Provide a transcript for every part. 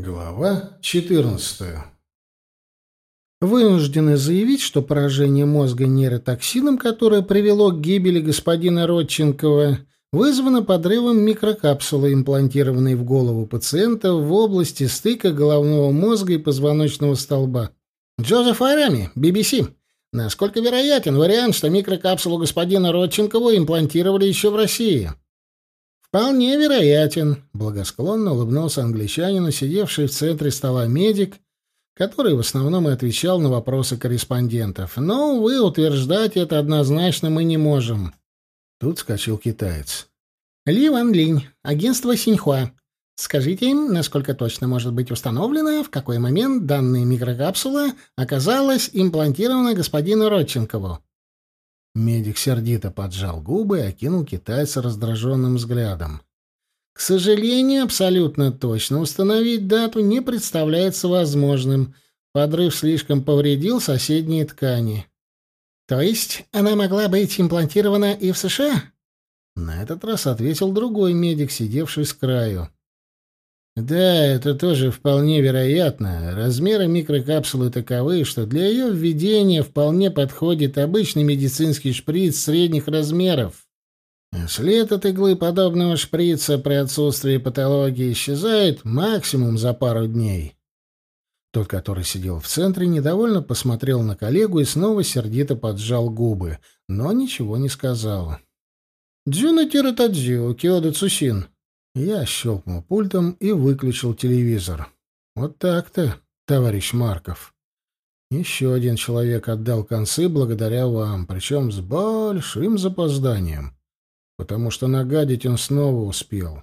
Глава 14. Вынуждены заявить, что поражение мозга нейротоксином, которое привело к гибели господина Родченкова, вызвано подрывом микрокапсулы, имплантированной в голову пациента в области стыка головного мозга и позвоночного столба. Джозеф Арами, BBC. Насколько вероятен вариант, что микрокапсулу господина Родченкова имплантировали еще в России? «Вполне вероятен», — благосклонно улыбнулся англичанину, сидевший в центре стола медик, который в основном и отвечал на вопросы корреспондентов. «Но, увы, утверждать это однозначно мы не можем». Тут скачал китаец. «Ли Ван Линь, агентство Синьхуа. Скажите им, насколько точно может быть установлено, в какой момент данная микрокапсула оказалась имплантирована господину Родченкову». Медик сердито поджал губы и окинул китайца раздраженным взглядом. К сожалению, абсолютно точно установить дату не представляется возможным. Подрыв слишком повредил соседние ткани. То есть она могла быть имплантирована и в США? На этот раз ответил другой медик, сидевший с краю. Да, это тоже вполне вероятно. Размеры микрокапсулы таковы, что для ее введения вполне подходит обычный медицинский шприц средних размеров. След от иглы подобного шприца при отсутствии патологии исчезает максимум за пару дней. Тот, который сидел в центре, недовольно посмотрел на коллегу и снова сердито поджал губы, но ничего не сказал. «Дзюна Тиратадзю, Киода Цусин», я щелкнул пультом и выключил телевизор. Вот так-то, товарищ Марков. Еще один человек отдал концы благодаря вам, причем с большим запозданием, потому что нагадить он снова успел.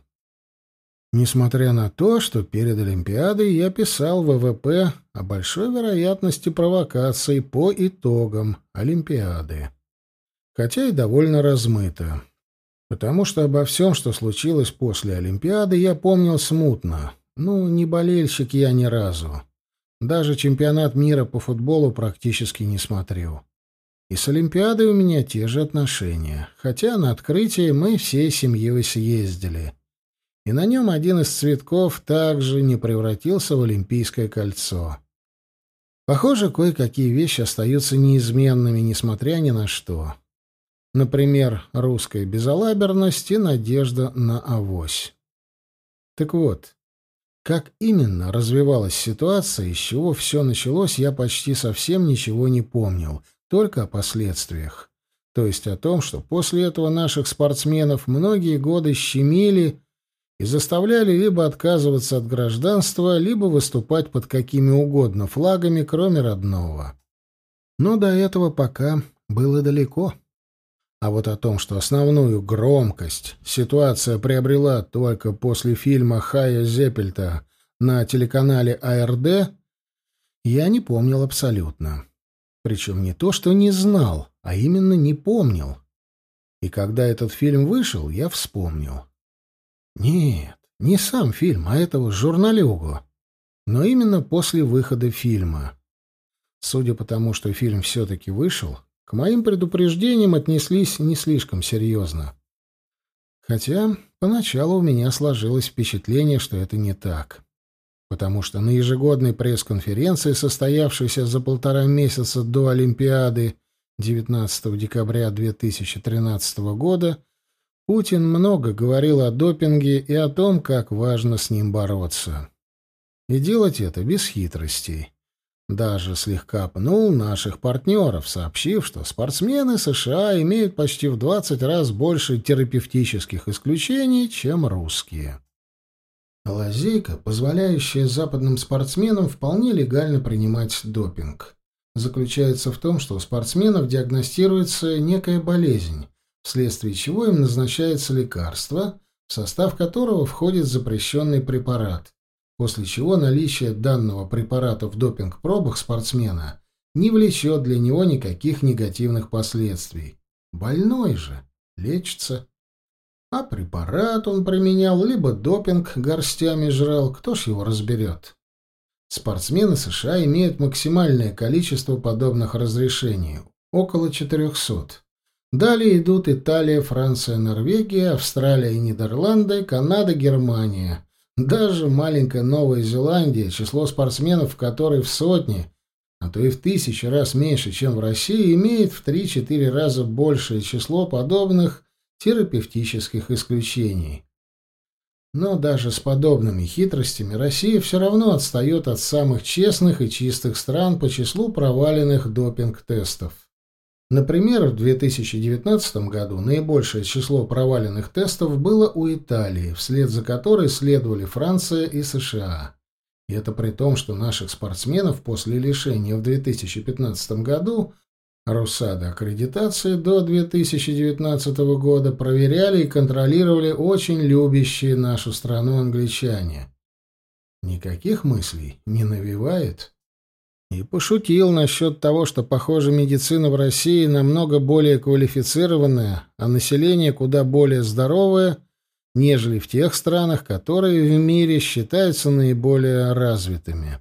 Несмотря на то, что перед Олимпиадой я писал ВВП о большой вероятности провокаций по итогам Олимпиады. Хотя и довольно размыто потому что обо всем, что случилось после Олимпиады, я помнил смутно. Ну, не болельщик я ни разу. Даже чемпионат мира по футболу практически не смотрю. И с Олимпиадой у меня те же отношения, хотя на открытие мы всей семьей съездили. И на нем один из цветков также не превратился в Олимпийское кольцо. Похоже, кое-какие вещи остаются неизменными, несмотря ни на что. Например, русская безалаберность и надежда на авось. Так вот, как именно развивалась ситуация, из чего все началось, я почти совсем ничего не помнил, только о последствиях. То есть о том, что после этого наших спортсменов многие годы щемили и заставляли либо отказываться от гражданства, либо выступать под какими угодно флагами, кроме родного. Но до этого пока было далеко. А вот о том, что основную громкость ситуация приобрела только после фильма Хая Зеппельта на телеканале АРД, я не помнил абсолютно. Причем не то, что не знал, а именно не помнил. И когда этот фильм вышел, я вспомнил. Нет, не сам фильм, а этого журналюгу. Но именно после выхода фильма. Судя по тому, что фильм все-таки вышел, к моим предупреждениям отнеслись не слишком серьезно. Хотя поначалу у меня сложилось впечатление, что это не так. Потому что на ежегодной пресс-конференции, состоявшейся за полтора месяца до Олимпиады 19 декабря 2013 года, Путин много говорил о допинге и о том, как важно с ним бороться. И делать это без хитростей. Даже слегка пнул наших партнеров, сообщив, что спортсмены США имеют почти в 20 раз больше терапевтических исключений, чем русские. Лазейка, позволяющая западным спортсменам вполне легально принимать допинг, заключается в том, что у спортсменов диагностируется некая болезнь, вследствие чего им назначается лекарство, в состав которого входит запрещенный препарат после чего наличие данного препарата в допинг-пробах спортсмена не влечет для него никаких негативных последствий. Больной же лечится. А препарат он применял, либо допинг горстями жрал, кто ж его разберет? Спортсмены США имеют максимальное количество подобных разрешений – около 400. Далее идут Италия, Франция, Норвегия, Австралия и Нидерланды, Канада, Германия – Даже маленькая Новая Зеландия, число спортсменов в которой в сотни, а то и в тысячи раз меньше, чем в России, имеет в 3-4 раза большее число подобных терапевтических исключений. Но даже с подобными хитростями Россия все равно отстает от самых честных и чистых стран по числу проваленных допинг-тестов. Например, в 2019 году наибольшее число проваленных тестов было у Италии, вслед за которой следовали Франция и США. И это при том, что наших спортсменов после лишения в 2015 году Русада аккредитации до 2019 года проверяли и контролировали очень любящие нашу страну англичане. Никаких мыслей не навевает. И пошутил насчет того, что, похоже, медицина в России намного более квалифицированная, а население куда более здоровое, нежели в тех странах, которые в мире считаются наиболее развитыми.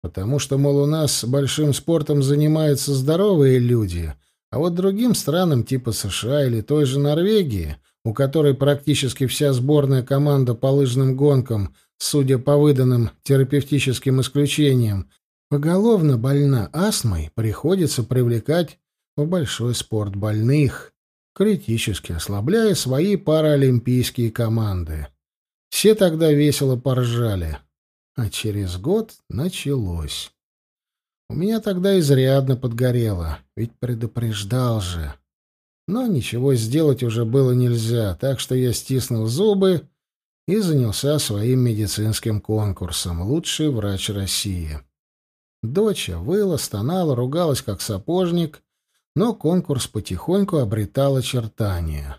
Потому что, мол, у нас большим спортом занимаются здоровые люди, а вот другим странам типа США или той же Норвегии, у которой практически вся сборная команда по лыжным гонкам, судя по выданным терапевтическим исключениям, поголовно больна астмой, приходится привлекать в большой спорт больных, критически ослабляя свои паралимпийские команды. Все тогда весело поржали. А через год началось. У меня тогда изрядно подгорело, ведь предупреждал же. Но ничего сделать уже было нельзя, так что я стиснул зубы и занялся своим медицинским конкурсом «Лучший врач России». Доча выла, стонала, ругалась как сапожник, но конкурс потихоньку обретал очертания.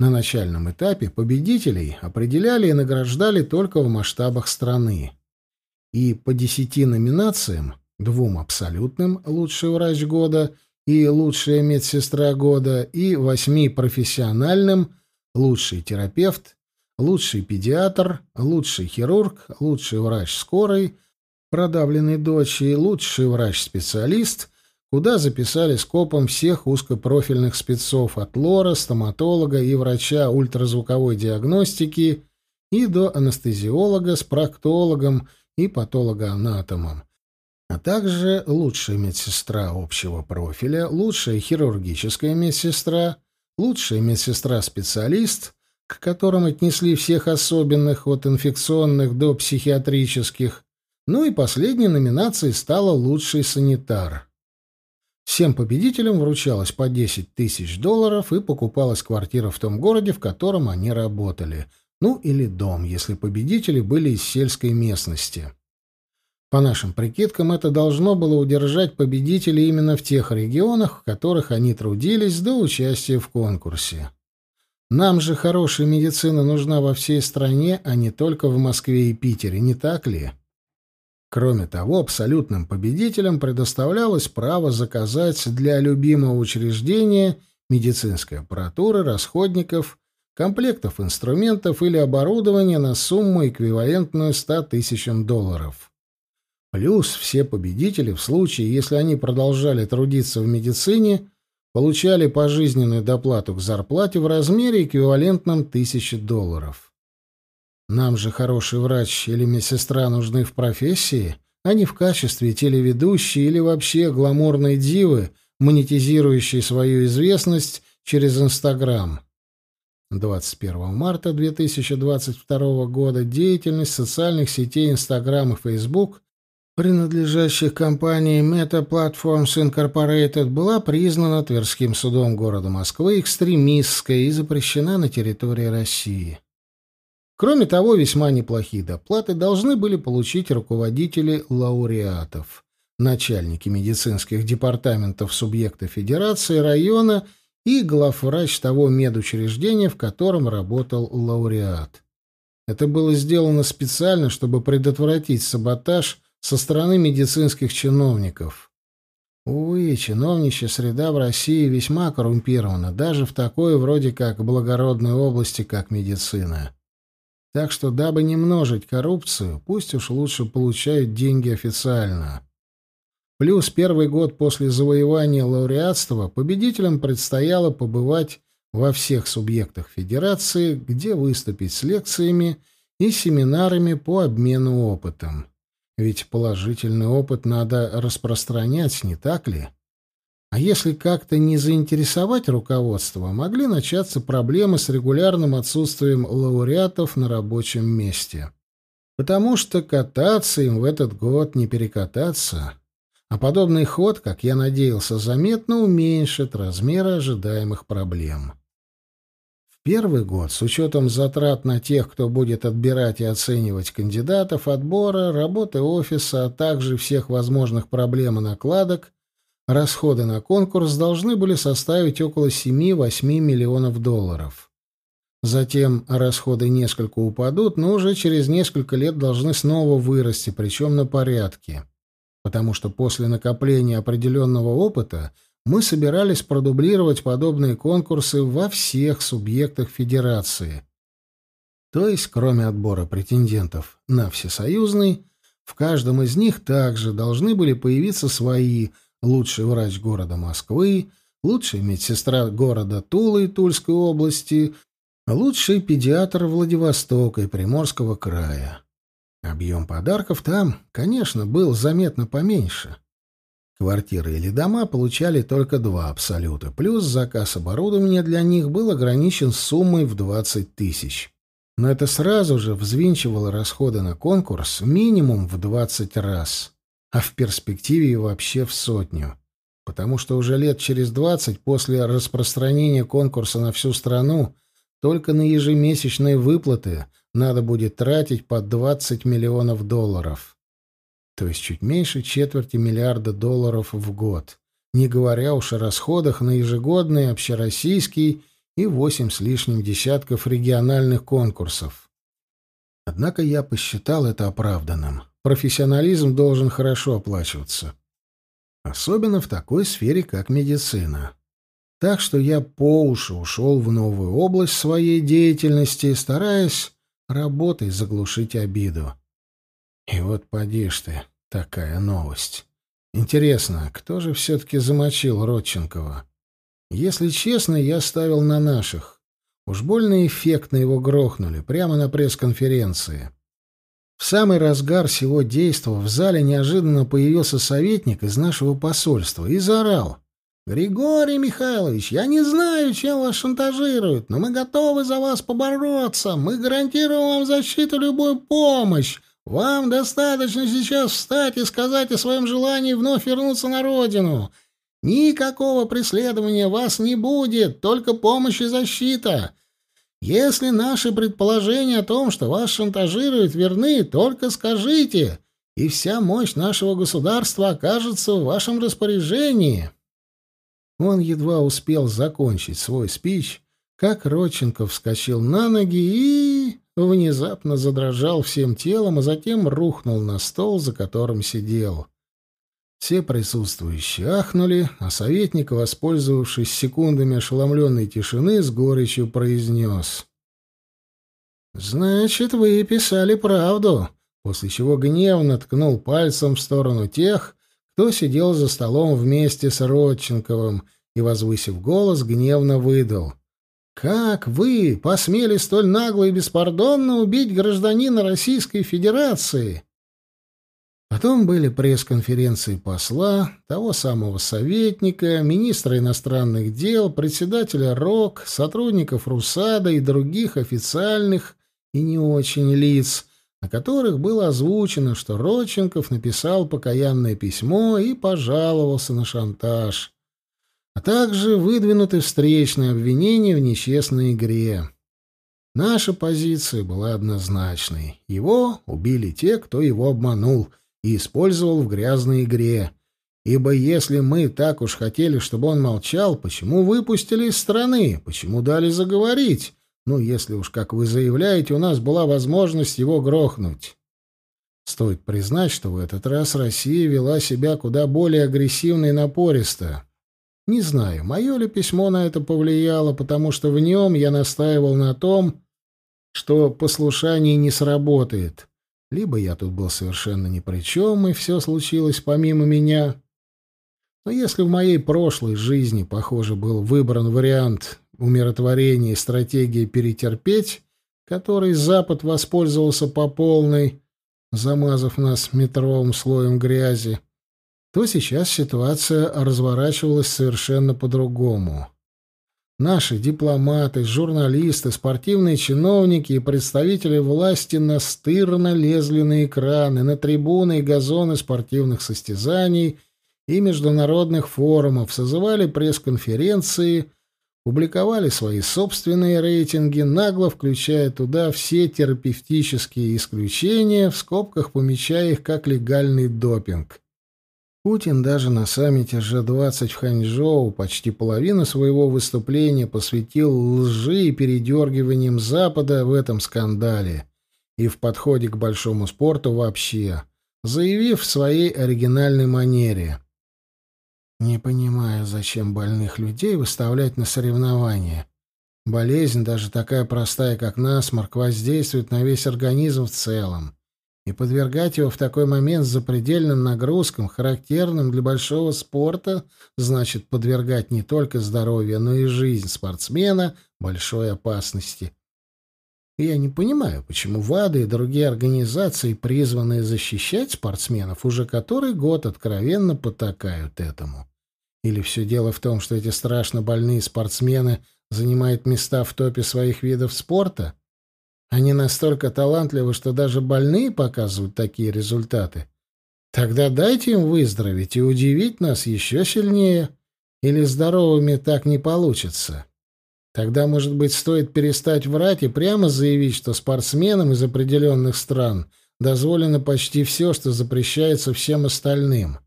На начальном этапе победителей определяли и награждали только в масштабах страны. И по десяти номинациям, двум абсолютным «Лучший врач года» и «Лучшая медсестра года» и восьми профессиональным «Лучший терапевт», «Лучший педиатр», «Лучший хирург», «Лучший врач скорой», «Продавленный дочь» и «Лучший врач-специалист» куда записали скопом всех узкопрофильных спецов от лора, стоматолога и врача ультразвуковой диагностики и до анестезиолога с проктологом и патологоанатомом, а также лучшая медсестра общего профиля, лучшая хирургическая медсестра, лучшая медсестра-специалист, к которым отнесли всех особенных от инфекционных до психиатрических, ну и последней номинацией стала лучший санитар. Всем победителям вручалось по 10 тысяч долларов и покупалась квартира в том городе, в котором они работали. Ну, или дом, если победители были из сельской местности. По нашим прикидкам, это должно было удержать победителей именно в тех регионах, в которых они трудились до участия в конкурсе. Нам же хорошая медицина нужна во всей стране, а не только в Москве и Питере, не так ли? Кроме того, абсолютным победителям предоставлялось право заказать для любимого учреждения медицинской аппаратуры, расходников, комплектов инструментов или оборудования на сумму, эквивалентную 100 тысячам долларов. Плюс все победители, в случае, если они продолжали трудиться в медицине, получали пожизненную доплату к зарплате в размере, эквивалентном 1000 долларов. Нам же хороший врач или медсестра нужны в профессии, а не в качестве телеведущей или вообще гламурной дивы, монетизирующей свою известность через Инстаграм. 21 марта 2022 года деятельность социальных сетей Инстаграм и Фейсбук, принадлежащих компании Meta Platforms Incorporated, была признана Тверским судом города Москвы экстремистской и запрещена на территории России. Кроме того, весьма неплохие доплаты должны были получить руководители лауреатов, начальники медицинских департаментов субъекта Федерации, района и главврач того медучреждения, в котором работал лауреат. Это было сделано специально, чтобы предотвратить саботаж со стороны медицинских чиновников. Увы, чиновничья среда в России весьма коррумпирована, даже в такой вроде как благородной области, как медицина. Так что, дабы не множить коррупцию, пусть уж лучше получают деньги официально. Плюс первый год после завоевания лауреатства победителям предстояло побывать во всех субъектах Федерации, где выступить с лекциями и семинарами по обмену опытом. Ведь положительный опыт надо распространять, не так ли? А если как-то не заинтересовать руководство, могли начаться проблемы с регулярным отсутствием лауреатов на рабочем месте. Потому что кататься им в этот год не перекататься, а подобный ход, как я надеялся, заметно уменьшит размеры ожидаемых проблем. В первый год, с учетом затрат на тех, кто будет отбирать и оценивать кандидатов, отбора, работы офиса, а также всех возможных проблем и накладок, Расходы на конкурс должны были составить около 7-8 миллионов долларов. Затем расходы несколько упадут, но уже через несколько лет должны снова вырасти, причем на порядке. Потому что после накопления определенного опыта мы собирались продублировать подобные конкурсы во всех субъектах Федерации. То есть, кроме отбора претендентов на всесоюзный, в каждом из них также должны были появиться свои – лучший врач города Москвы, лучшая медсестра города Тулы и Тульской области, лучший педиатр Владивостока и Приморского края. Объем подарков там, конечно, был заметно поменьше. Квартиры или дома получали только два абсолюта, плюс заказ оборудования для них был ограничен суммой в 20 тысяч. Но это сразу же взвинчивало расходы на конкурс минимум в 20 раз а в перспективе и вообще в сотню. Потому что уже лет через двадцать после распространения конкурса на всю страну только на ежемесячные выплаты надо будет тратить по 20 миллионов долларов. То есть чуть меньше четверти миллиарда долларов в год. Не говоря уж о расходах на ежегодный общероссийский и восемь с лишним десятков региональных конкурсов. Однако я посчитал это оправданным. Профессионализм должен хорошо оплачиваться. Особенно в такой сфере, как медицина. Так что я по уши ушел в новую область своей деятельности, стараясь работой заглушить обиду. И вот поди ж ты, такая новость. Интересно, кто же все-таки замочил Родченкова? Если честно, я ставил на наших. Уж больно эффектно его грохнули, прямо на пресс-конференции. В самый разгар всего действа в зале неожиданно появился советник из нашего посольства и заорал. «Григорий Михайлович, я не знаю, чем вас шантажируют, но мы готовы за вас побороться. Мы гарантируем вам защиту, любую помощь. Вам достаточно сейчас встать и сказать о своем желании вновь вернуться на родину. Никакого преследования вас не будет, только помощь и защита. Если наши предположения о том, что вас шантажируют, верны, только скажите, и вся мощь нашего государства окажется в вашем распоряжении». Он едва успел закончить свой спич, как Родченков вскочил на ноги и внезапно задрожал всем телом, а затем рухнул на стол, за которым сидел. Все присутствующие ахнули, а советник, воспользовавшись секундами ошеломленной тишины, с горечью произнес. «Значит, вы писали правду», после чего гневно ткнул пальцем в сторону тех, кто сидел за столом вместе с Родченковым и, возвысив голос, гневно выдал. «Как вы посмели столь нагло и беспардонно убить гражданина Российской Федерации?» Потом были пресс-конференции посла, того самого советника, министра иностранных дел, председателя РОК, сотрудников РУСАДА и других официальных и не очень лиц, на которых было озвучено, что Родченков написал покаянное письмо и пожаловался на шантаж, а также выдвинуты встречные обвинения в нечестной игре. Наша позиция была однозначной. Его убили те, кто его обманул — и использовал в грязной игре. Ибо если мы так уж хотели, чтобы он молчал, почему выпустили из страны, почему дали заговорить? Ну, если уж, как вы заявляете, у нас была возможность его грохнуть. Стоит признать, что в этот раз Россия вела себя куда более агрессивно и напористо. Не знаю, мое ли письмо на это повлияло, потому что в нем я настаивал на том, что послушание не сработает. Либо я тут был совершенно ни при чем, и все случилось помимо меня. Но если в моей прошлой жизни, похоже, был выбран вариант умиротворения и стратегии перетерпеть, которой Запад воспользовался по полной, замазав нас метровым слоем грязи, то сейчас ситуация разворачивалась совершенно по-другому. Наши дипломаты, журналисты, спортивные чиновники и представители власти настырно лезли на экраны, на трибуны и газоны спортивных состязаний и международных форумов, созывали пресс-конференции, публиковали свои собственные рейтинги, нагло включая туда все терапевтические исключения, в скобках помечая их как легальный допинг. Путин даже на саммите G20 в Ханчжоу почти половину своего выступления посвятил лжи и передергиваниям Запада в этом скандале и в подходе к большому спорту вообще, заявив в своей оригинальной манере. «Не понимаю, зачем больных людей выставлять на соревнования. Болезнь, даже такая простая, как насморк, воздействует на весь организм в целом и подвергать его в такой момент запредельным нагрузкам, характерным для большого спорта, значит подвергать не только здоровье, но и жизнь спортсмена большой опасности. я не понимаю, почему ВАДА и другие организации, призванные защищать спортсменов, уже который год откровенно потакают этому. Или все дело в том, что эти страшно больные спортсмены занимают места в топе своих видов спорта? Они настолько талантливы, что даже больные показывают такие результаты. Тогда дайте им выздороветь и удивить нас еще сильнее. Или здоровыми так не получится. Тогда, может быть, стоит перестать врать и прямо заявить, что спортсменам из определенных стран дозволено почти все, что запрещается всем остальным.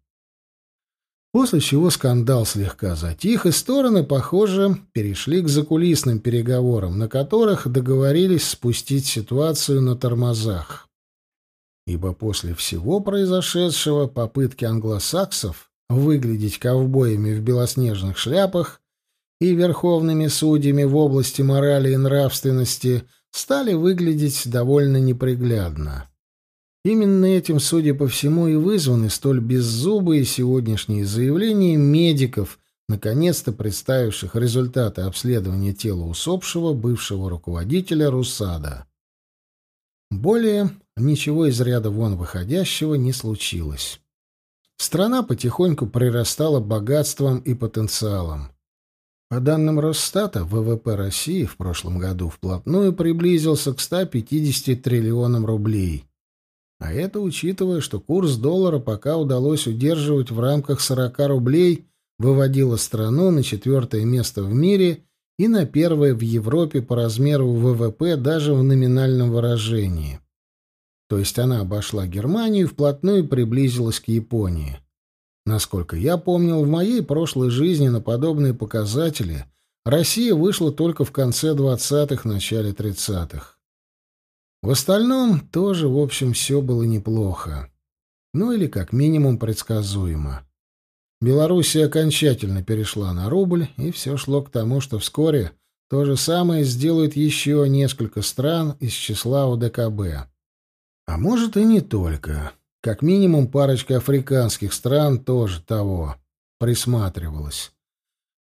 После чего скандал слегка затих, и стороны, похоже, перешли к закулисным переговорам, на которых договорились спустить ситуацию на тормозах. Ибо после всего произошедшего попытки англосаксов выглядеть ковбоями в белоснежных шляпах и верховными судьями в области морали и нравственности стали выглядеть довольно неприглядно. Именно этим, судя по всему, и вызваны столь беззубые сегодняшние заявления медиков, наконец-то представивших результаты обследования тела усопшего бывшего руководителя РУСАДА. Более ничего из ряда вон выходящего не случилось. Страна потихоньку прирастала богатством и потенциалом. По данным Росстата, ВВП России в прошлом году вплотную приблизился к 150 триллионам рублей. А это учитывая, что курс доллара пока удалось удерживать в рамках 40 рублей, выводила страну на четвертое место в мире и на первое в Европе по размеру ВВП даже в номинальном выражении. То есть она обошла Германию и вплотную приблизилась к Японии. Насколько я помнил, в моей прошлой жизни на подобные показатели Россия вышла только в конце 20-х, начале 30-х. В остальном тоже, в общем, все было неплохо. Ну или как минимум предсказуемо. Белоруссия окончательно перешла на рубль, и все шло к тому, что вскоре то же самое сделают еще несколько стран из числа ОДКБ. А может и не только. Как минимум парочка африканских стран тоже того присматривалась.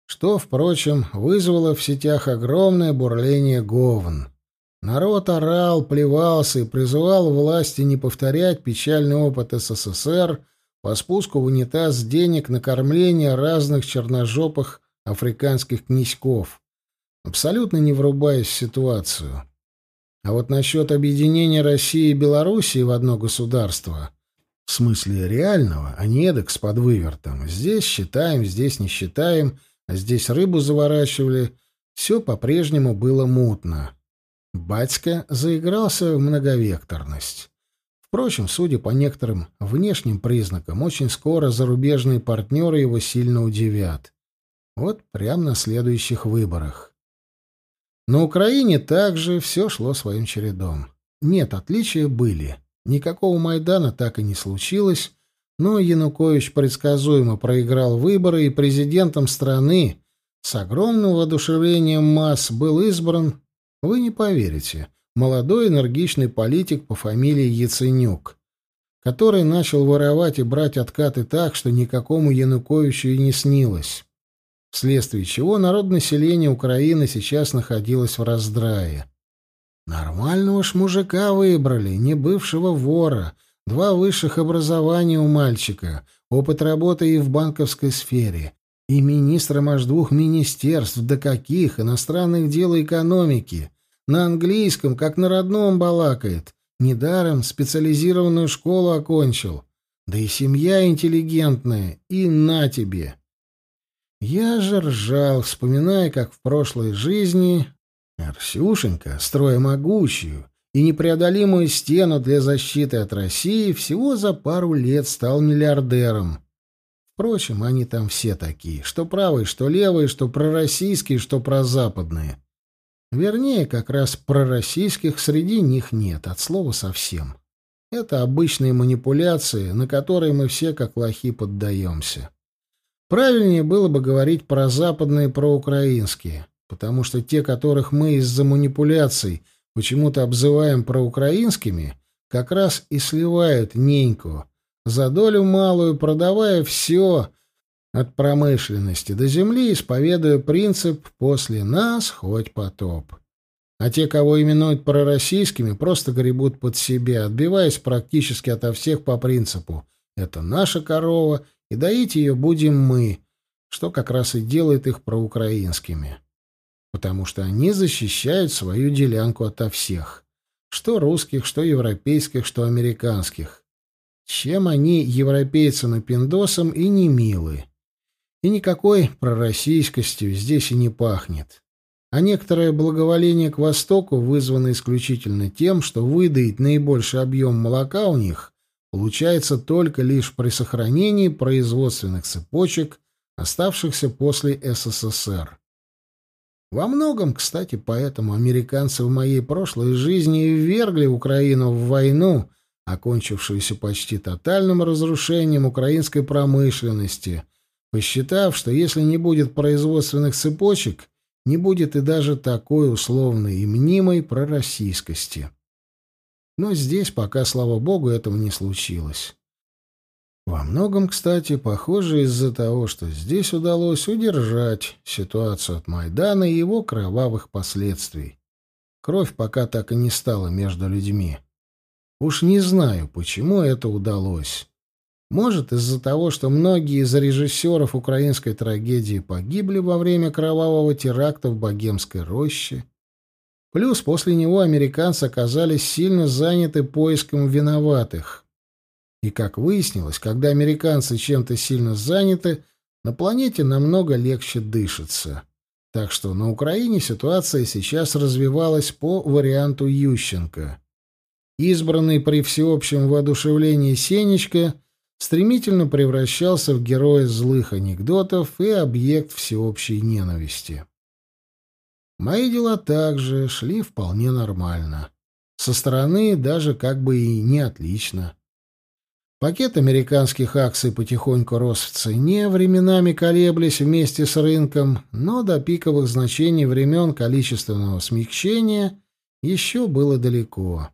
Что, впрочем, вызвало в сетях огромное бурление говн. Народ орал, плевался и призывал власти не повторять печальный опыт СССР по спуску в унитаз денег на кормление разных черножопых африканских князьков, абсолютно не врубаясь в ситуацию. А вот насчет объединения России и Белоруссии в одно государство, в смысле реального, а не эдак с подвывертом, здесь считаем, здесь не считаем, а здесь рыбу заворачивали, все по-прежнему было мутно. Батька заигрался в многовекторность. Впрочем, судя по некоторым внешним признакам, очень скоро зарубежные партнеры его сильно удивят. Вот прямо на следующих выборах. На Украине также все шло своим чередом. Нет, отличия были. Никакого Майдана так и не случилось, но Янукович предсказуемо проиграл выборы, и президентом страны с огромным воодушевлением масс был избран вы не поверите. Молодой энергичный политик по фамилии Яценюк, который начал воровать и брать откаты так, что никакому Януковичу и не снилось. Вследствие чего народное население Украины сейчас находилось в раздрае. Нормального ж мужика выбрали, не бывшего вора, два высших образования у мальчика, опыт работы и в банковской сфере, и министром аж двух министерств, до каких, иностранных дел и экономики, на английском, как на родном балакает, недаром специализированную школу окончил, да и семья интеллигентная, и на тебе. Я же ржал, вспоминая, как в прошлой жизни Арсюшенька, строя могучую и непреодолимую стену для защиты от России, всего за пару лет стал миллиардером. Впрочем, они там все такие, что правые, что левые, что пророссийские, что прозападные. Вернее, как раз пророссийских среди них нет, от слова совсем. Это обычные манипуляции, на которые мы все как лохи поддаемся. Правильнее было бы говорить про западные проукраинские, потому что те, которых мы из-за манипуляций почему-то обзываем проукраинскими, как раз и сливают неньку, за долю малую продавая все от промышленности до земли, исповедуя принцип «после нас хоть потоп». А те, кого именуют пророссийскими, просто гребут под себя, отбиваясь практически ото всех по принципу «это наша корова, и доить ее будем мы», что как раз и делает их проукраинскими. Потому что они защищают свою делянку ото всех, что русских, что европейских, что американских. Чем они европейцам и пиндосам и не милы. И никакой пророссийскостью здесь и не пахнет. А некоторое благоволение к Востоку вызвано исключительно тем, что выдать наибольший объем молока у них получается только лишь при сохранении производственных цепочек, оставшихся после СССР. Во многом, кстати, поэтому американцы в моей прошлой жизни ввергли Украину в войну, окончившуюся почти тотальным разрушением украинской промышленности, посчитав, что если не будет производственных цепочек, не будет и даже такой условной и мнимой пророссийскости. Но здесь пока, слава богу, этого не случилось. Во многом, кстати, похоже из-за того, что здесь удалось удержать ситуацию от Майдана и его кровавых последствий. Кровь пока так и не стала между людьми. Уж не знаю, почему это удалось. Может, из-за того, что многие из режиссеров украинской трагедии погибли во время кровавого теракта в Богемской роще. Плюс после него американцы оказались сильно заняты поиском виноватых. И, как выяснилось, когда американцы чем-то сильно заняты, на планете намного легче дышится. Так что на Украине ситуация сейчас развивалась по варианту Ющенко. Избранный при всеобщем воодушевлении Сенечка стремительно превращался в героя злых анекдотов и объект всеобщей ненависти. Мои дела также шли вполне нормально. Со стороны даже как бы и не отлично. Пакет американских акций потихоньку рос в цене, временами колеблясь вместе с рынком, но до пиковых значений времен количественного смягчения еще было далеко.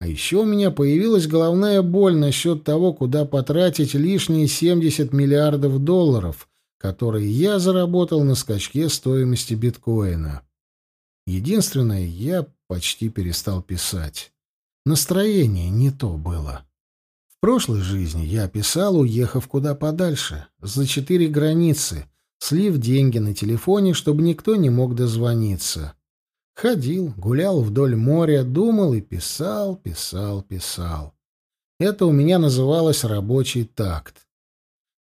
А еще у меня появилась головная боль насчет того, куда потратить лишние 70 миллиардов долларов, которые я заработал на скачке стоимости биткоина. Единственное, я почти перестал писать. Настроение не то было. В прошлой жизни я писал, уехав куда подальше, за четыре границы, слив деньги на телефоне, чтобы никто не мог дозвониться. Ходил, гулял вдоль моря, думал и писал, писал, писал. Это у меня называлось рабочий такт.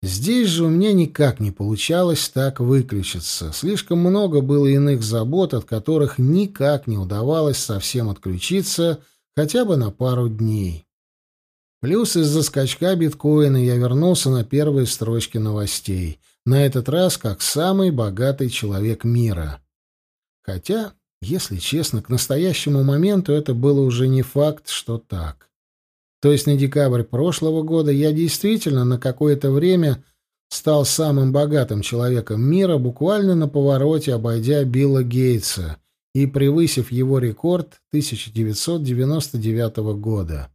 Здесь же у меня никак не получалось так выключиться. Слишком много было иных забот, от которых никак не удавалось совсем отключиться хотя бы на пару дней. Плюс из-за скачка биткоина я вернулся на первые строчки новостей. На этот раз как самый богатый человек мира. Хотя если честно, к настоящему моменту это было уже не факт, что так. То есть на декабрь прошлого года я действительно на какое-то время стал самым богатым человеком мира, буквально на повороте обойдя Билла Гейтса и превысив его рекорд 1999 года.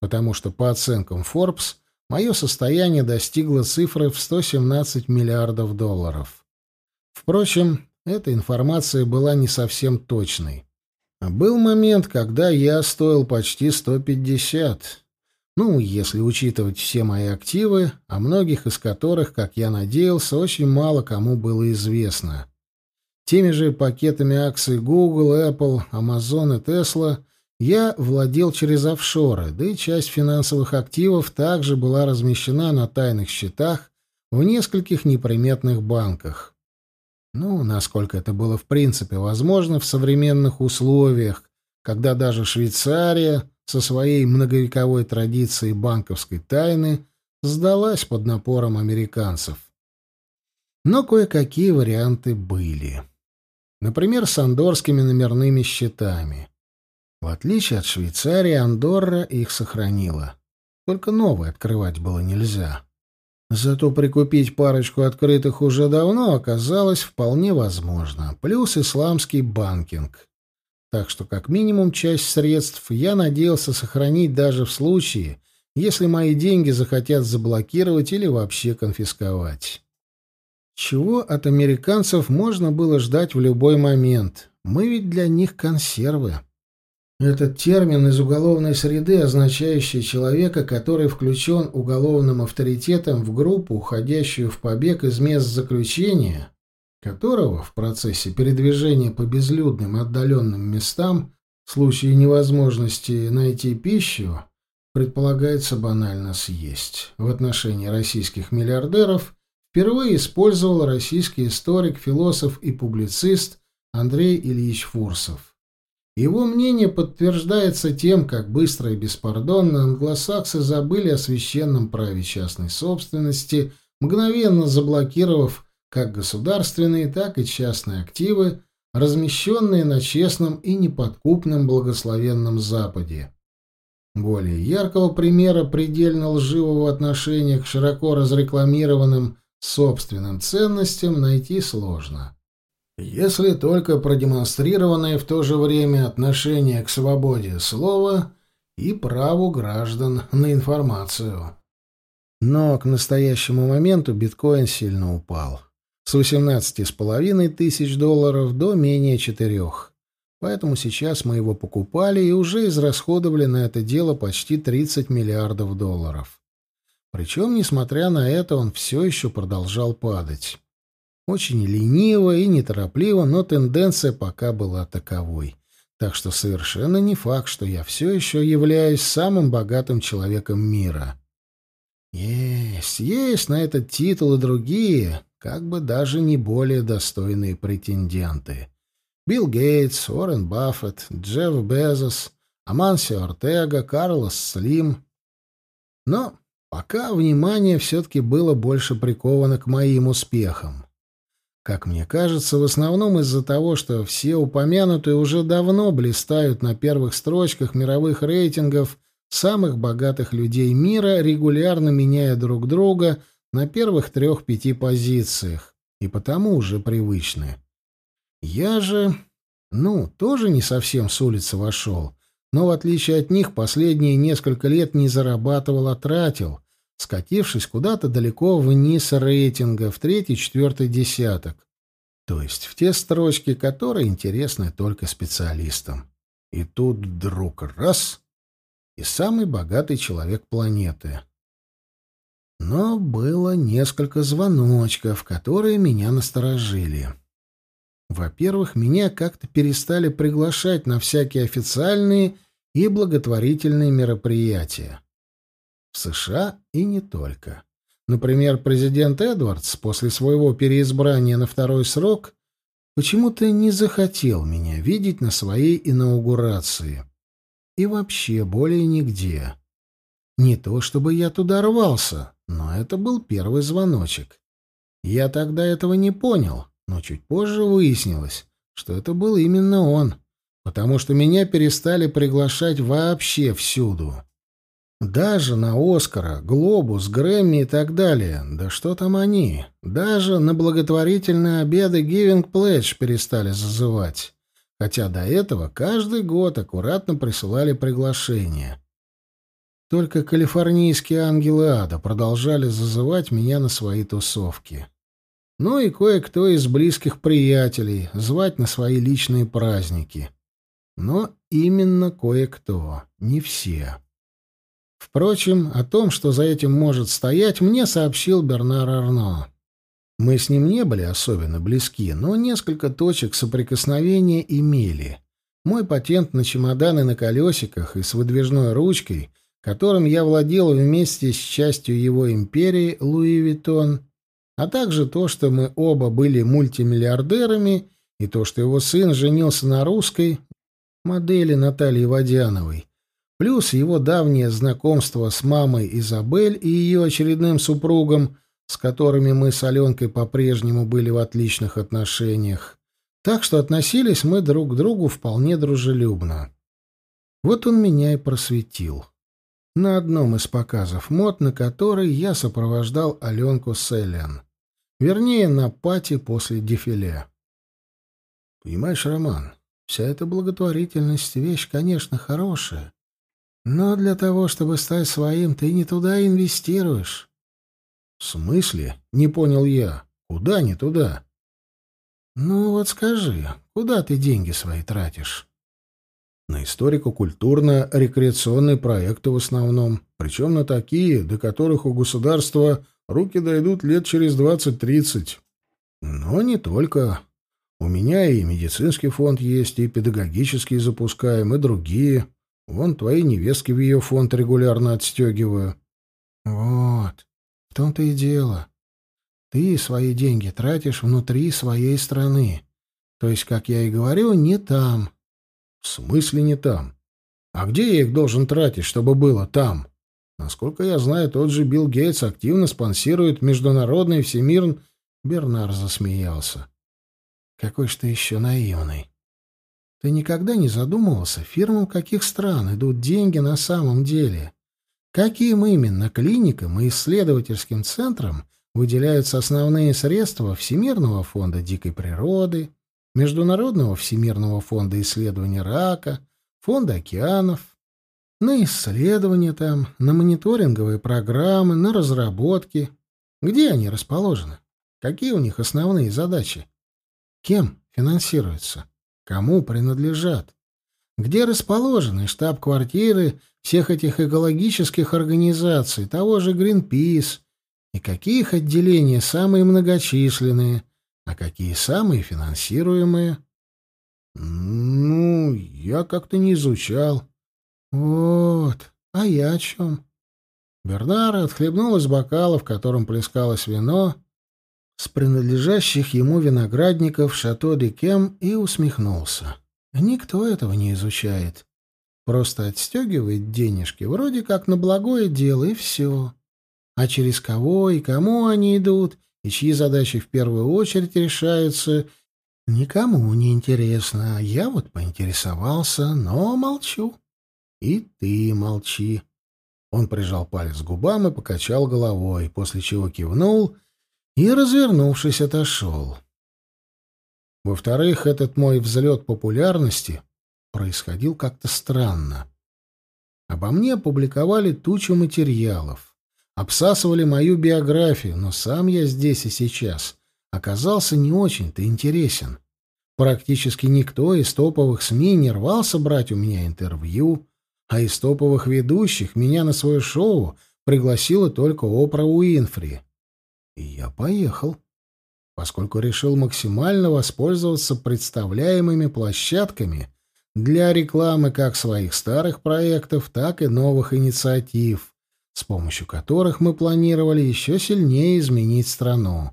Потому что, по оценкам Forbes, мое состояние достигло цифры в 117 миллиардов долларов. Впрочем, эта информация была не совсем точной. Был момент, когда я стоил почти 150. Ну, если учитывать все мои активы, о многих из которых, как я надеялся, очень мало кому было известно. Теми же пакетами акций Google, Apple, Amazon и Tesla я владел через офшоры, да и часть финансовых активов также была размещена на тайных счетах в нескольких неприметных банках. Ну, насколько это было в принципе возможно в современных условиях, когда даже Швейцария со своей многовековой традицией банковской тайны сдалась под напором американцев. Но кое-какие варианты были. Например, с андорскими номерными счетами. В отличие от Швейцарии, Андорра их сохранила. Только новые открывать было нельзя. Зато прикупить парочку открытых уже давно оказалось вполне возможно. Плюс исламский банкинг. Так что как минимум часть средств я надеялся сохранить даже в случае, если мои деньги захотят заблокировать или вообще конфисковать. Чего от американцев можно было ждать в любой момент? Мы ведь для них консервы. Этот термин из уголовной среды, означающий человека, который включен уголовным авторитетом в группу, уходящую в побег из мест заключения, которого в процессе передвижения по безлюдным отдаленным местам в случае невозможности найти пищу предполагается банально съесть. В отношении российских миллиардеров впервые использовал российский историк, философ и публицист Андрей Ильич Фурсов. Его мнение подтверждается тем, как быстро и беспардонно англосаксы забыли о священном праве частной собственности, мгновенно заблокировав как государственные, так и частные активы, размещенные на честном и неподкупном благословенном Западе. Более яркого примера предельно лживого отношения к широко разрекламированным собственным ценностям найти сложно. Если только продемонстрированное в то же время отношение к свободе слова и праву граждан на информацию. Но к настоящему моменту биткоин сильно упал. С 18,5 тысяч долларов до менее четырех. Поэтому сейчас мы его покупали и уже израсходовали на это дело почти 30 миллиардов долларов. Причем, несмотря на это, он все еще продолжал падать. Очень лениво и неторопливо, но тенденция пока была таковой. Так что совершенно не факт, что я все еще являюсь самым богатым человеком мира. Есть, есть на этот титул и другие, как бы даже не более достойные претенденты. Билл Гейтс, Уоррен Баффет, Джефф Безос, Амансио Ортега, Карлос Слим. Но Пока внимание все-таки было больше приковано к моим успехам. Как мне кажется, в основном из-за того, что все упомянутые уже давно блистают на первых строчках мировых рейтингов самых богатых людей мира, регулярно меняя друг друга на первых трех-пяти позициях, и потому уже привычны. Я же, ну, тоже не совсем с улицы вошел, но, в отличие от них, последние несколько лет не зарабатывал, а тратил, скатившись куда-то далеко вниз рейтинга, в третий-четвертый десяток. То есть в те строчки, которые интересны только специалистам. И тут вдруг раз — и самый богатый человек планеты. Но было несколько звоночков, которые меня насторожили. Во-первых, меня как-то перестали приглашать на всякие официальные и благотворительные мероприятия. В США и не только. Например, президент Эдвардс после своего переизбрания на второй срок почему-то не захотел меня видеть на своей инаугурации. И вообще более нигде. Не то чтобы я туда рвался, но это был первый звоночек. Я тогда этого не понял, но чуть позже выяснилось, что это был именно он, потому что меня перестали приглашать вообще всюду. Даже на Оскара, Глобус, Грэмми и так далее. Да что там они? Даже на благотворительные обеды Giving Pledge перестали зазывать. Хотя до этого каждый год аккуратно присылали приглашения. Только калифорнийские ангелы ада продолжали зазывать меня на свои тусовки ну и кое-кто из близких приятелей звать на свои личные праздники. Но именно кое-кто, не все. Впрочем, о том, что за этим может стоять, мне сообщил Бернар Арно. Мы с ним не были особенно близки, но несколько точек соприкосновения имели. Мой патент на чемоданы на колесиках и с выдвижной ручкой, которым я владел вместе с частью его империи Луи Виттон, а также то, что мы оба были мультимиллиардерами, и то, что его сын женился на русской модели Натальи Водяновой, плюс его давнее знакомство с мамой Изабель и ее очередным супругом, с которыми мы с Аленкой по-прежнему были в отличных отношениях. Так что относились мы друг к другу вполне дружелюбно. Вот он меня и просветил. На одном из показов мод, на который я сопровождал Аленку Селлен. Вернее, на пати после дефиле. Понимаешь, Роман, вся эта благотворительность — вещь, конечно, хорошая. Но для того, чтобы стать своим, ты не туда инвестируешь. — В смысле? — не понял я. — Куда не туда? — Ну вот скажи, куда ты деньги свои тратишь? — На историко-культурно-рекреационные проекты в основном, причем на такие, до которых у государства руки дойдут лет через двадцать-тридцать. Но не только. У меня и медицинский фонд есть, и педагогический запускаем, и другие. Вон твои невестки в ее фонд регулярно отстегиваю. Вот, в том-то и дело. Ты свои деньги тратишь внутри своей страны. То есть, как я и говорю, не там. В смысле не там? А где я их должен тратить, чтобы было там? Насколько я знаю, тот же Билл Гейтс активно спонсирует международный всемирный... Бернар засмеялся. Какой ж ты еще наивный. Ты никогда не задумывался, фирмам каких стран идут деньги на самом деле? Каким именно клиникам и исследовательским центрам выделяются основные средства Всемирного фонда дикой природы, Международного всемирного фонда исследования рака, Фонда океанов, на исследования там, на мониторинговые программы, на разработки. Где они расположены? Какие у них основные задачи? Кем финансируются? Кому принадлежат? Где расположены штаб-квартиры всех этих экологических организаций, того же Greenpeace, и какие их отделения самые многочисленные, а какие самые финансируемые? Ну, я как-то не изучал. Вот, а я о чем? Бернара отхлебнул из бокала, в котором плескалось вино, с принадлежащих ему виноградников Шато де Кем и усмехнулся. Никто этого не изучает. Просто отстегивает денежки, вроде как на благое дело, и все. А через кого и кому они идут, и чьи задачи в первую очередь решаются, никому не интересно. Я вот поинтересовался, но молчу. И ты молчи. Он прижал палец к губам и покачал головой, после чего кивнул — и, развернувшись, отошел. Во-вторых, этот мой взлет популярности происходил как-то странно. Обо мне опубликовали тучу материалов, обсасывали мою биографию, но сам я здесь и сейчас оказался не очень-то интересен. Практически никто из топовых СМИ не рвался брать у меня интервью, а из топовых ведущих меня на свое шоу пригласила только Опра Уинфри. И я поехал, поскольку решил максимально воспользоваться представляемыми площадками для рекламы как своих старых проектов, так и новых инициатив, с помощью которых мы планировали еще сильнее изменить страну.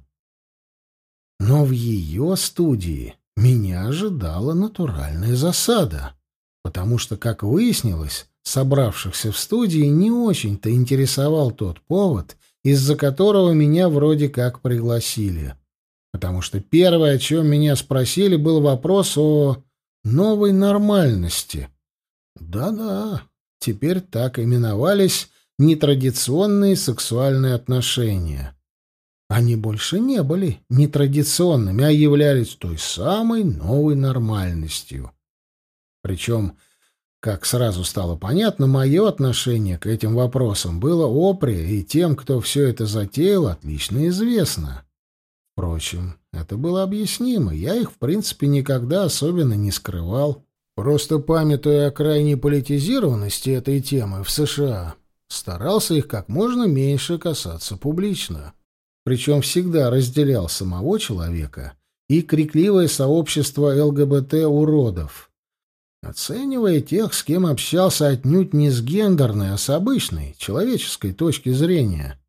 Но в ее студии меня ожидала натуральная засада, потому что, как выяснилось, собравшихся в студии не очень-то интересовал тот повод, из-за которого меня вроде как пригласили. Потому что первое, о чем меня спросили, был вопрос о новой нормальности. Да-да, теперь так именовались нетрадиционные сексуальные отношения. Они больше не были нетрадиционными, а являлись той самой новой нормальностью. Причем как сразу стало понятно, мое отношение к этим вопросам было опре, и тем, кто все это затеял, отлично известно. Впрочем, это было объяснимо, я их, в принципе, никогда особенно не скрывал. Просто памятуя о крайней политизированности этой темы в США, старался их как можно меньше касаться публично. Причем всегда разделял самого человека и крикливое сообщество ЛГБТ-уродов, оценивая тех, с кем общался отнюдь не с гендерной, а с обычной, человеческой точки зрения.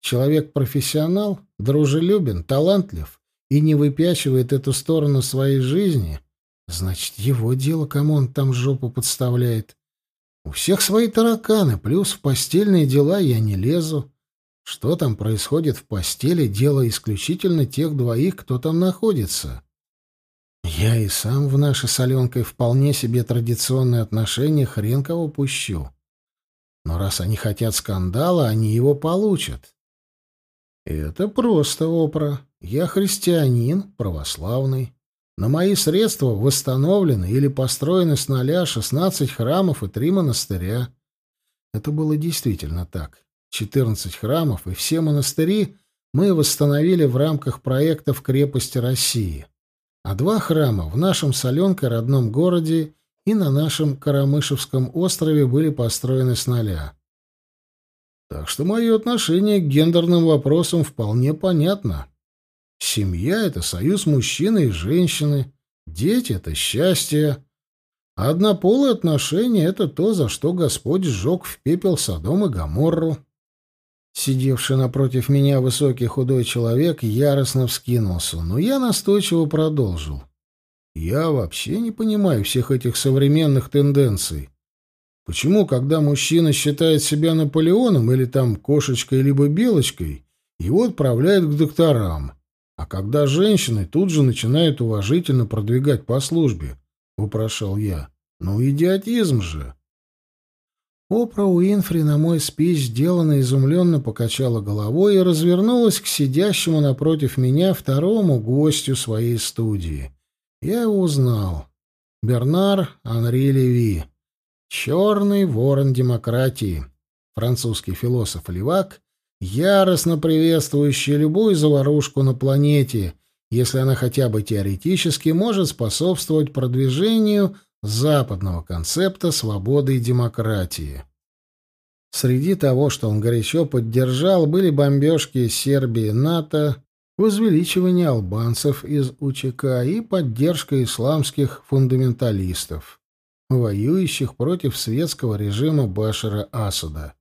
Человек-профессионал, дружелюбен, талантлив и не выпячивает эту сторону своей жизни, значит, его дело, кому он там жопу подставляет. У всех свои тараканы, плюс в постельные дела я не лезу. Что там происходит в постели, дело исключительно тех двоих, кто там находится. Я и сам в нашей соленкой вполне себе традиционные отношения хрен кого пущу. Но раз они хотят скандала, они его получат. Это просто, Опра. Я христианин, православный. На мои средства восстановлены или построены с нуля 16 храмов и три монастыря. Это было действительно так. 14 храмов и все монастыри мы восстановили в рамках проектов крепости России. А два храма в нашем Соленкой родном городе и на нашем Карамышевском острове были построены с нуля. Так что мое отношение к гендерным вопросам вполне понятно. Семья — это союз мужчины и женщины, дети — это счастье, а однополые отношения — это то, за что Господь сжег в пепел Содом и Гоморру. Сидевший напротив меня высокий худой человек яростно вскинулся, но я настойчиво продолжил. Я вообще не понимаю всех этих современных тенденций. Почему, когда мужчина считает себя Наполеоном или там кошечкой либо белочкой, его отправляют к докторам, а когда женщины тут же начинают уважительно продвигать по службе? — упрошал я. — Ну, идиотизм же! Опра Уинфри на мой спич сделанно изумленно покачала головой и развернулась к сидящему напротив меня второму гостю своей студии. Я его узнал. Бернар Анри Леви. Черный ворон демократии. Французский философ-левак, яростно приветствующий любую заварушку на планете, если она хотя бы теоретически может способствовать продвижению западного концепта свободы и демократии. Среди того, что он горячо поддержал, были бомбежки Сербии НАТО, возвеличивание албанцев из УЧК и поддержка исламских фундаменталистов, воюющих против светского режима Башара Асада.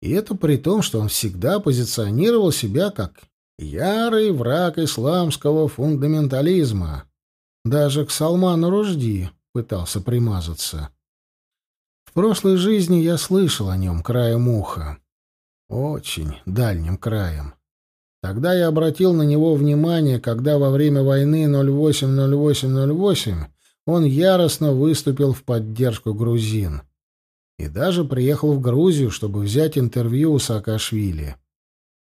И это при том, что он всегда позиционировал себя как ярый враг исламского фундаментализма. Даже к Салману Ружди пытался примазаться. В прошлой жизни я слышал о нем краем уха. Очень дальним краем. Тогда я обратил на него внимание, когда во время войны 08-08-08 он яростно выступил в поддержку грузин. И даже приехал в Грузию, чтобы взять интервью у Саакашвили.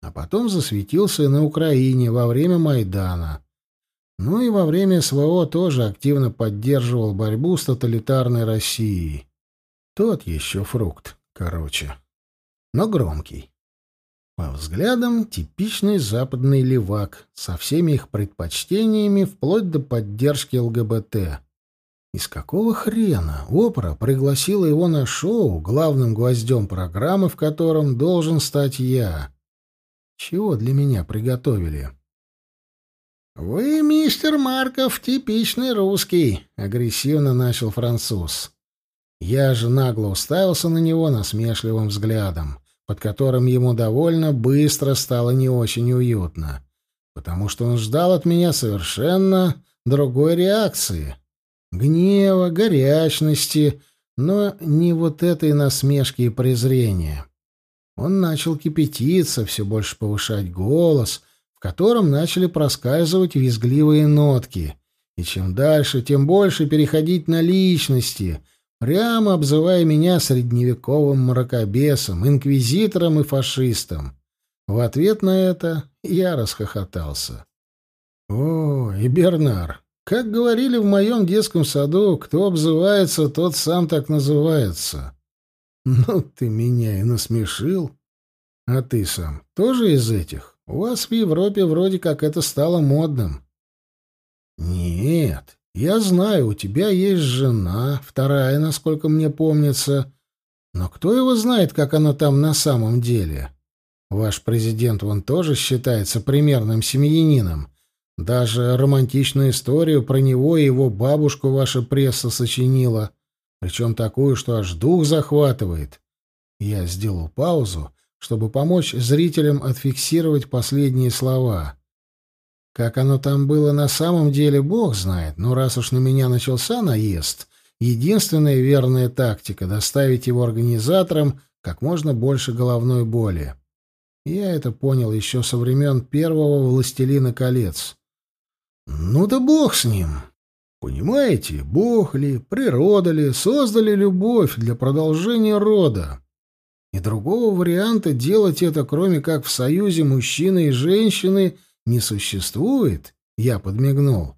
А потом засветился и на Украине во время Майдана. Ну и во время СВО тоже активно поддерживал борьбу с тоталитарной Россией. Тот еще фрукт, короче. Но громкий. По взглядам, типичный западный левак, со всеми их предпочтениями, вплоть до поддержки ЛГБТ. Из какого хрена опера пригласила его на шоу, главным гвоздем программы, в котором должен стать я? Чего для меня приготовили? «Вы, мистер Марков, типичный русский», — агрессивно начал француз. Я же нагло уставился на него насмешливым взглядом, под которым ему довольно быстро стало не очень уютно, потому что он ждал от меня совершенно другой реакции. Гнева, горячности, но не вот этой насмешки и презрения. Он начал кипятиться, все больше повышать голос — котором начали проскальзывать визгливые нотки, и чем дальше, тем больше переходить на личности, прямо обзывая меня средневековым мракобесом, инквизитором и фашистом. В ответ на это я расхохотался. «О, и Бернар, как говорили в моем детском саду, кто обзывается, тот сам так называется. Ну ты меня и насмешил. А ты сам тоже из этих?» У вас в Европе вроде как это стало модным. Нет, Я знаю, у тебя есть жена, вторая, насколько мне помнится. Но кто его знает, как оно там на самом деле? Ваш президент, он тоже считается примерным семьянином. Даже романтичную историю про него и его бабушку ваша пресса сочинила, причем такую, что аж дух захватывает. Я сделал паузу, чтобы помочь зрителям отфиксировать последние слова. Как оно там было на самом деле, бог знает, но раз уж на меня начался наезд, единственная верная тактика — доставить его организаторам как можно больше головной боли. Я это понял еще со времен первого «Властелина колец». Ну да бог с ним. Понимаете, бог ли, природа ли, создали любовь для продолжения рода. И другого варианта делать это, кроме как в союзе мужчины и женщины, не существует, я подмигнул.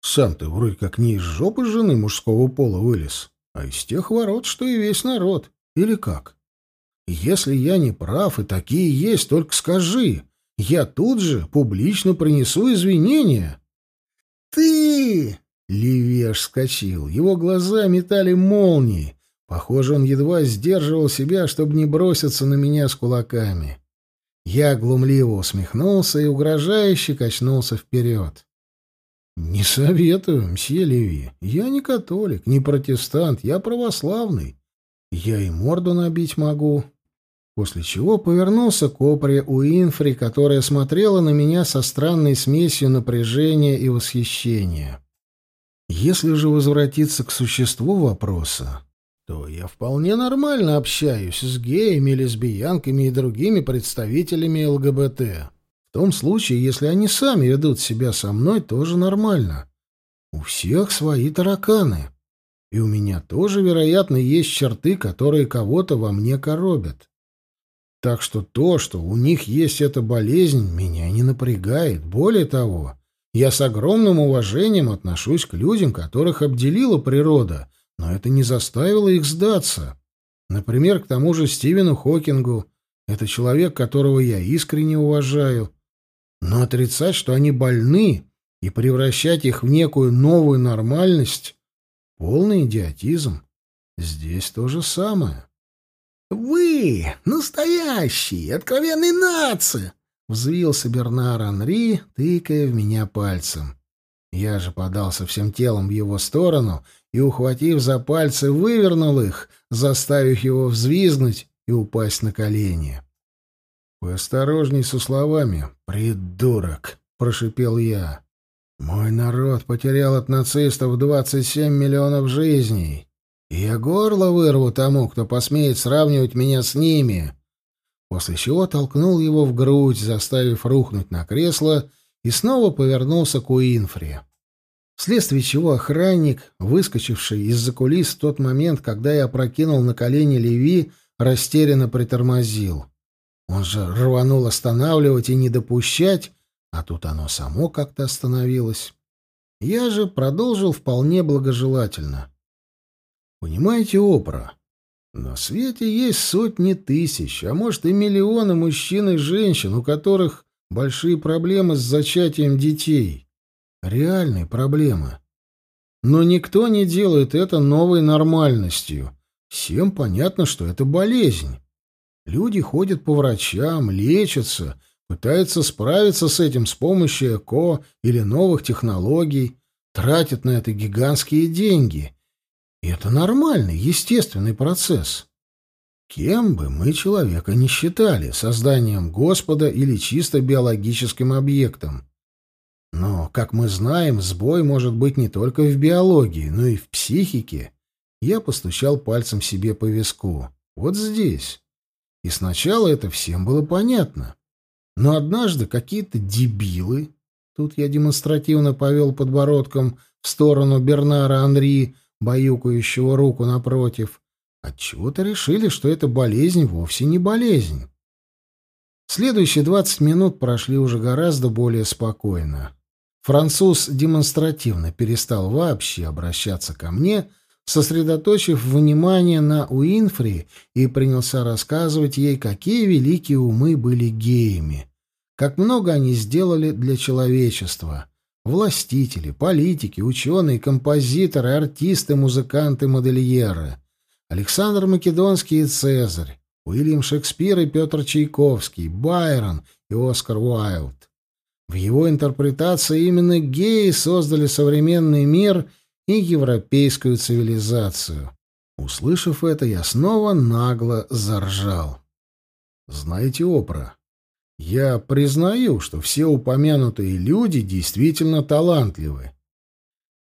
Сам ты вроде как не из жопы жены мужского пола вылез, а из тех ворот, что и весь народ. Или как? Если я не прав, и такие есть, только скажи. Я тут же публично принесу извинения. «Ты!» — Ливеш вскочил. Его глаза метали молнии. Похоже, он едва сдерживал себя, чтобы не броситься на меня с кулаками. Я глумливо усмехнулся и угрожающе качнулся вперед. «Не советую, мсье Леви. Я не католик, не протестант, я православный. Я и морду набить могу». После чего повернулся к опре Уинфри, которая смотрела на меня со странной смесью напряжения и восхищения. Если же возвратиться к существу вопроса, то я вполне нормально общаюсь с геями, лесбиянками и другими представителями ЛГБТ. В том случае, если они сами ведут себя со мной, тоже нормально. У всех свои тараканы. И у меня тоже, вероятно, есть черты, которые кого-то во мне коробят. Так что то, что у них есть эта болезнь, меня не напрягает. Более того, я с огромным уважением отношусь к людям, которых обделила природа, но это не заставило их сдаться. Например, к тому же Стивену Хокингу. Это человек, которого я искренне уважаю. Но отрицать, что они больны, и превращать их в некую новую нормальность — полный идиотизм. Здесь то же самое. «Вы настоящий, откровенный наци!» — взвился Бернар Анри, тыкая в меня пальцем. Я же подался всем телом в его сторону и, ухватив за пальцы, вывернул их, заставив его взвизгнуть и упасть на колени. «Поосторожней со словами, придурок!» — прошипел я. «Мой народ потерял от нацистов двадцать семь миллионов жизней. И я горло вырву тому, кто посмеет сравнивать меня с ними!» После чего толкнул его в грудь, заставив рухнуть на кресло, снова повернулся к Уинфри вследствие чего охранник, выскочивший из-за кулис в тот момент, когда я опрокинул на колени Леви, растерянно притормозил. Он же рванул останавливать и не допущать, а тут оно само как-то остановилось. Я же продолжил вполне благожелательно. Понимаете, Опра, на свете есть сотни тысяч, а может и миллионы мужчин и женщин, у которых большие проблемы с зачатием детей реальной проблемы. Но никто не делает это новой нормальностью. Всем понятно, что это болезнь. Люди ходят по врачам, лечатся, пытаются справиться с этим с помощью ЭКО или новых технологий, тратят на это гигантские деньги. И это нормальный, естественный процесс. Кем бы мы человека не считали, созданием Господа или чисто биологическим объектом. Но, как мы знаем, сбой может быть не только в биологии, но и в психике. Я постучал пальцем себе по виску. Вот здесь. И сначала это всем было понятно. Но однажды какие-то дебилы, тут я демонстративно повел подбородком в сторону Бернара Анри, баюкающего руку напротив, отчего-то решили, что эта болезнь вовсе не болезнь. Следующие двадцать минут прошли уже гораздо более спокойно. Француз демонстративно перестал вообще обращаться ко мне, сосредоточив внимание на Уинфри и принялся рассказывать ей, какие великие умы были геями, как много они сделали для человечества, Властители, политики, ученые, композиторы, артисты, музыканты, модельеры. Александр Македонский и Цезарь, Уильям Шекспир и Петр Чайковский, Байрон и Оскар Уайлд. В его интерпретации именно геи создали современный мир и европейскую цивилизацию. Услышав это, я снова нагло заржал. Знаете, Опра, я признаю, что все упомянутые люди действительно талантливы.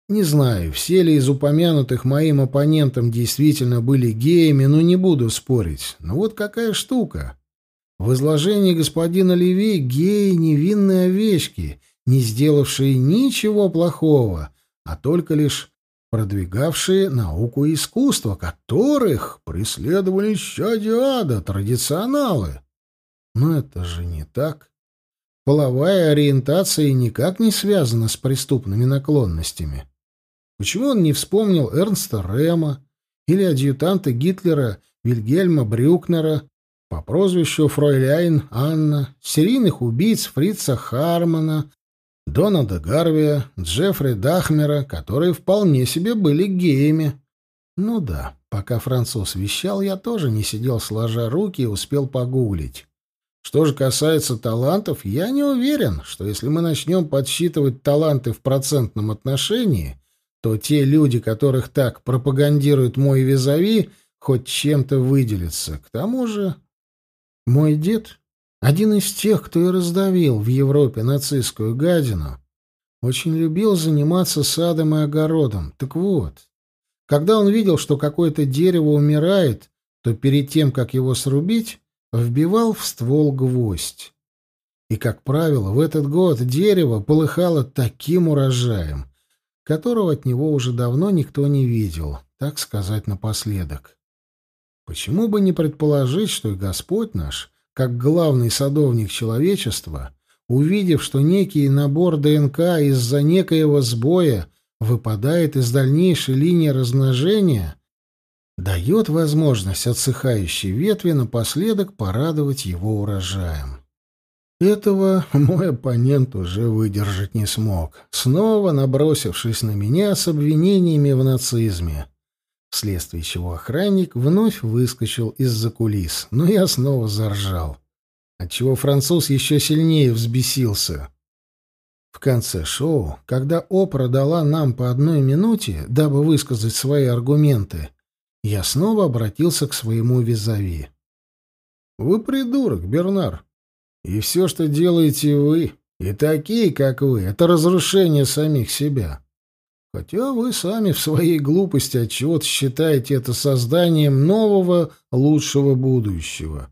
Не знаю, все ли из упомянутых моим оппонентом действительно были геями, но не буду спорить. Но вот какая штука. В изложении господина Леви геи — невинные овечки, не сделавшие ничего плохого, а только лишь продвигавшие науку и искусство, которых преследовали щади ада, традиционалы. Но это же не так. Половая ориентация никак не связана с преступными наклонностями. Почему он не вспомнил Эрнста Рема или адъютанта Гитлера Вильгельма Брюкнера по прозвищу Фройляйн Анна, серийных убийц Фрица Хармана, Дональда Гарвия, Джеффри Дахмера, которые вполне себе были геями. Ну да, пока француз вещал, я тоже не сидел сложа руки и успел погуглить. Что же касается талантов, я не уверен, что если мы начнем подсчитывать таланты в процентном отношении, то те люди, которых так пропагандирует мой визави, хоть чем-то выделятся. К тому же мой дед один из тех, кто и раздавил в Европе нацистскую гадину, очень любил заниматься садом и огородом. Так вот, когда он видел, что какое-то дерево умирает, то перед тем, как его срубить, вбивал в ствол гвоздь. И, как правило, в этот год дерево полыхало таким урожаем, которого от него уже давно никто не видел, так сказать напоследок. Почему бы не предположить, что и Господь наш как главный садовник человечества, увидев, что некий набор ДНК из-за некоего сбоя выпадает из дальнейшей линии размножения, дает возможность отсыхающей ветви напоследок порадовать его урожаем. Этого мой оппонент уже выдержать не смог, снова набросившись на меня с обвинениями в нацизме вследствие чего охранник вновь выскочил из-за кулис, но я снова заржал, отчего француз еще сильнее взбесился. В конце шоу, когда Опра дала нам по одной минуте, дабы высказать свои аргументы, я снова обратился к своему визави. «Вы придурок, Бернар. И все, что делаете вы, и такие, как вы, — это разрушение самих себя. Хотя вы сами в своей глупости отчет считаете это созданием нового, лучшего будущего.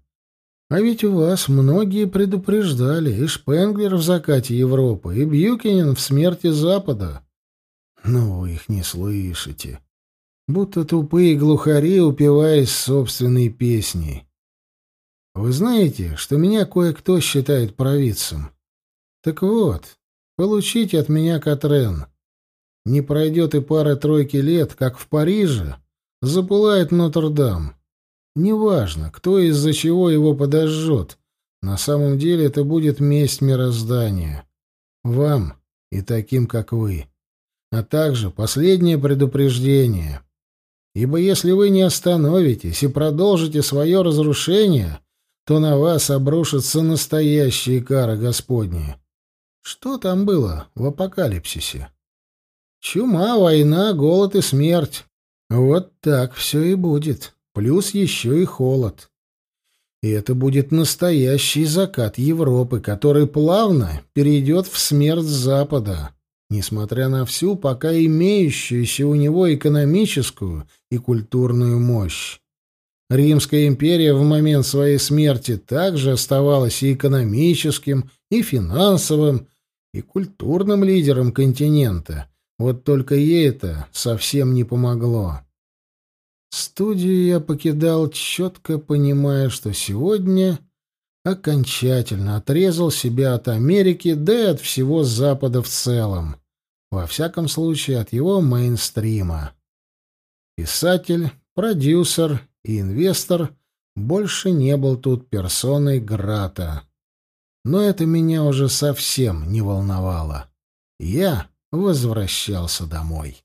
А ведь у вас многие предупреждали, и Шпенглер в закате Европы, и Бьюкинен в смерти Запада. Но вы их не слышите. Будто тупые глухари, упиваясь собственной песней. Вы знаете, что меня кое-кто считает провидцем? Так вот, получите от меня Катрен. Не пройдет и пары-тройки лет, как в Париже запылает Нотр-Дам. Неважно, кто из-за чего его подожжет. На самом деле это будет месть мироздания. Вам и таким, как вы. А также последнее предупреждение. Ибо если вы не остановитесь и продолжите свое разрушение, то на вас обрушатся настоящие кары Господни. Что там было в апокалипсисе? Чума, война, голод и смерть. Вот так все и будет. Плюс еще и холод. И это будет настоящий закат Европы, который плавно перейдет в смерть Запада, несмотря на всю пока имеющуюся у него экономическую и культурную мощь. Римская империя в момент своей смерти также оставалась и экономическим, и финансовым, и культурным лидером континента — вот только ей это совсем не помогло. Студию я покидал, четко понимая, что сегодня окончательно отрезал себя от Америки, да и от всего Запада в целом. Во всяком случае, от его мейнстрима. Писатель, продюсер и инвестор больше не был тут персоной Грата. Но это меня уже совсем не волновало. я возвращался домой.